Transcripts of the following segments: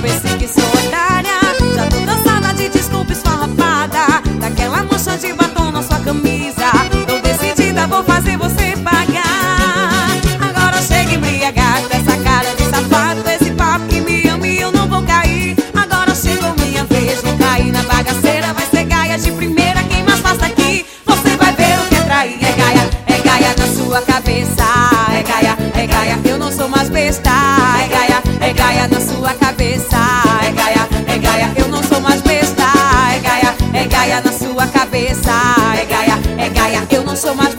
pensei que sou otária. Já tô cansada de desculpa esfarrapada Daquela mancha de batom na sua camisa. Tô decidida, vou fazer você pagar. Agora chega embriagada Essa cara de safado, esse papo que me ama e eu não vou cair. Agora chegou minha vez, vou cair na bagaceira. Vai ser gaia de primeira, quem mais passa aqui Você vai ver o que é trair. É gaia, é gaia na sua cabeça. É gaia, é gaia, eu não sou mais besta. É gaia, é gaia na sua cabeça. Cabeça. É gaia, é gaia, eu não sou mais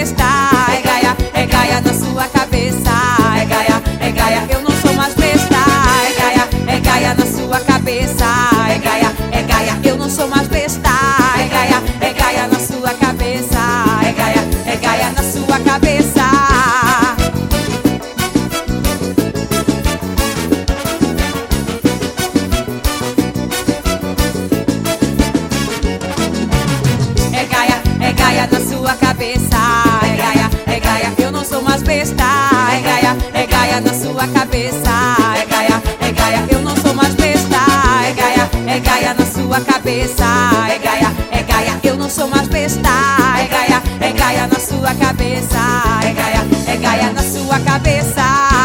besta. É gaia, é gaia na sua cabeça. É gaia, é gaia, eu não sou mais besta. É gaia, é gaia na sua cabeça. É gaia, é gaia, eu não sou mais besta. É gaia, é gaia na sua cabeça. É gaia, é gaia na sua cabeça. É é gaia na sua cabeça sou mais besta. É gaia, é gaia na sua cabeça. É gaia, é gaia, eu não sou mais besta. É gaia, é gaia na sua cabeça. É gaia, é gaia, eu não sou mais besta. É gaia, é gaia na sua cabeça. É gaia, é gaia na sua cabeça.